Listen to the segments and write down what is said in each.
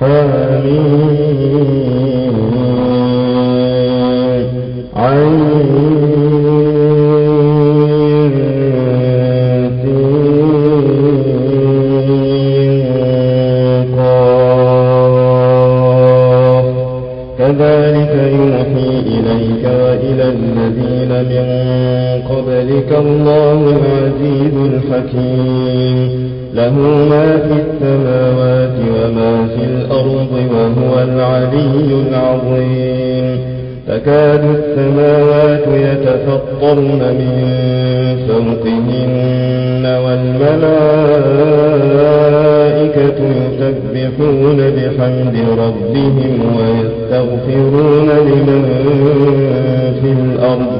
حميم تكاد السماوات يتفطرن من فوقهن والملائكة يسبحون بحمد ربهم ويستغفرون لمن في الأرض.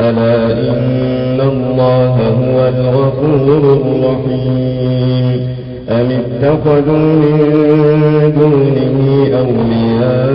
ألا إن الله هو الغفور الرحيم. أم اتخذوا من دونه أولياء؟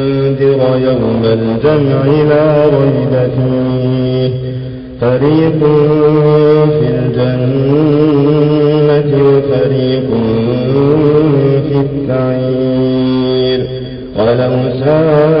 وذكر يوم الجمع لا ريب فيه. فريق في الجنة وفريق في السعير. ولو سار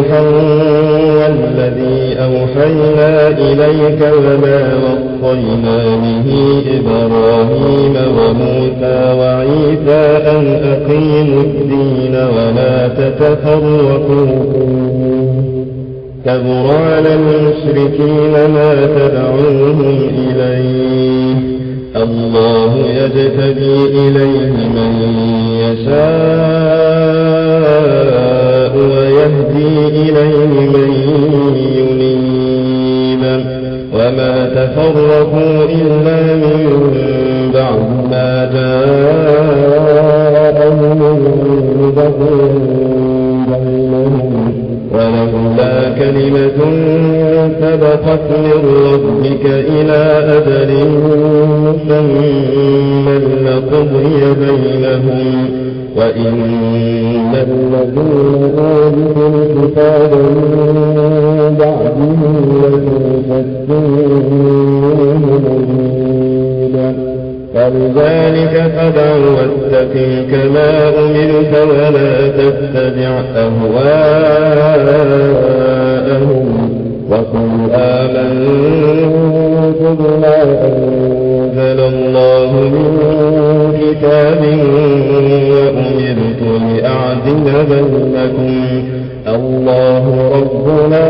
صالحا والذي أوحينا إليك وما وصينا به إبراهيم وموسى وعيسى أن أقيموا الدين ولا تتفرقوا. كبر على المشركين ما تدعوهم إليه. الله يجتبي إليه من يشاء. يهدي إليه من ينيب وما تفرقوا إلا من بعد ما جاءهم من كلمة سبقت من ربك إلى أجل مسمى لقضي بينهم وإن الذين أوتوا الكتاب من بعدهم لفي شك فلذلك فدع واستقم كما أمرت ولا تتبع أهواءهم لهم وقل آمنتم بما أنزل الله من كتاب وأمرت لأعدل بينكم. الله ربنا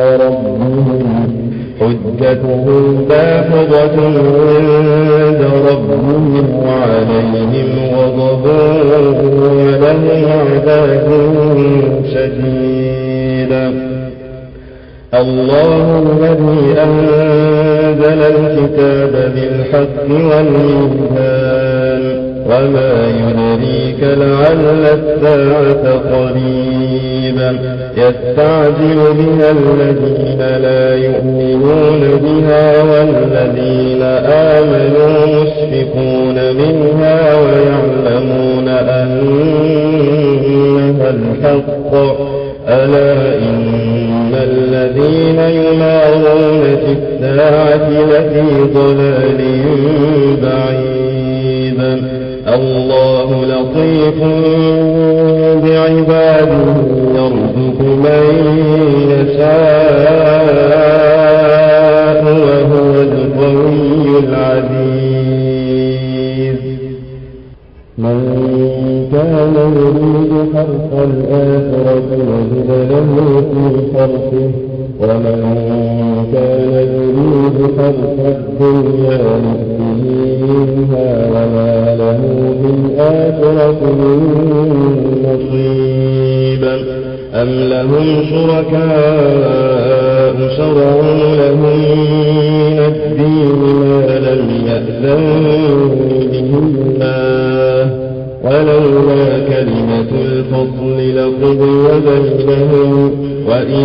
ربهم حجتهم داحضة عند ربهم وعليهم غضب ولهم عذاب شديد. الله الذي أنزل الكتاب بالحق والميزان وما يدريك لعل الساعة قريبا. يستعجل بها الذين لا يؤمنون بها والذين آمنوا مشفقون منها ويعلمون أنها الحق. ألا إن الذين يمارون في الساعة لفي ضلال بعيد. الله لطيف بعباده يرزق من يشاء وهو القوي العزيز. من كان يريد حرث الآخرة نجد له في حرثه ومن كان يريد حرث الدنيا نؤته منها وما له في الآخرة من نصيب. أم لهم شركاء شرعوا لهم من الدين ما لم يأذن به الله ولولا كلمة الفضل لقضي بينهم وإن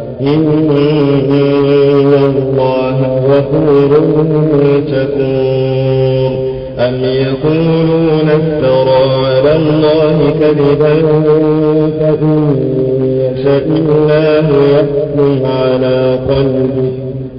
إن الله غفور شكور أم يقولون افترى على الله كذبا فإن يشاء الله يحكم على قلبه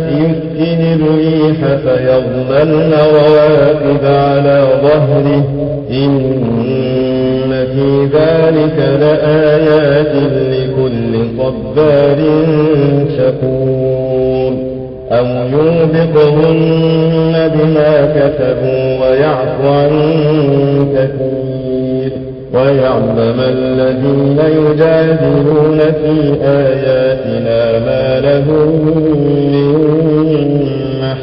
يسكن الريح فيظللن رواكب على ظهره. إن في ذلك لآيات لكل صبار شكور. أو يوبقهن بما كسبوا ويعفو عن كثير. ويعلم الذين يجادلون في آياتنا ما لهم من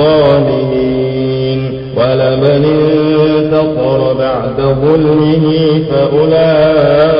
الظالمين. ولمن انتصر بعد ظلمه فأولئك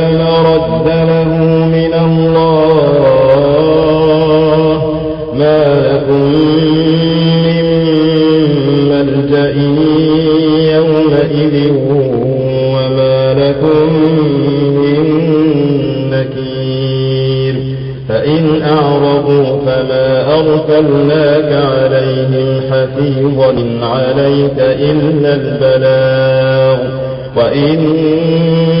له من الله ما لكم من ملجأ يومئذ وما لكم من نكير فإن أعرضوا فما أرسلناك عليهم حفيظا عليك إلا البلاغ وإنا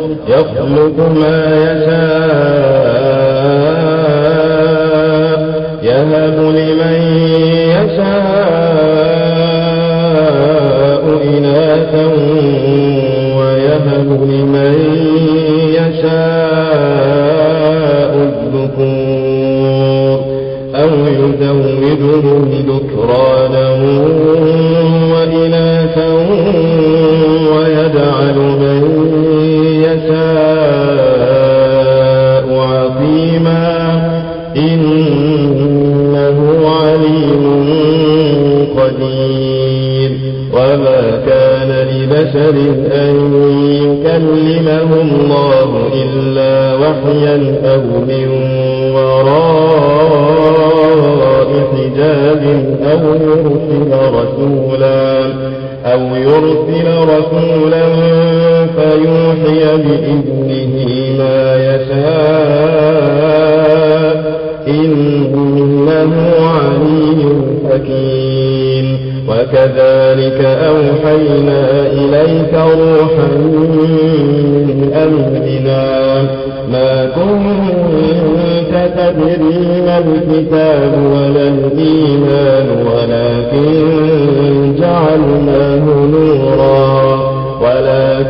يخلق ما يشاء. فيوحي بإذنه ما يشاء. إنه علي حكيم. وكذلك أوحينا إليك روحا من أمرنا. ما كنت تدري ما الكتاب ولا الإيمان ولكن جعلناه نورا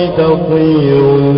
ألا